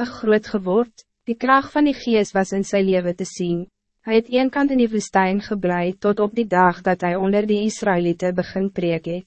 een groot geword, die kracht van die geest was in zijn leven te zien. Hij het een kant in die woestijn gebleid tot op die dag dat hij onder die Israëlieten begin preek het.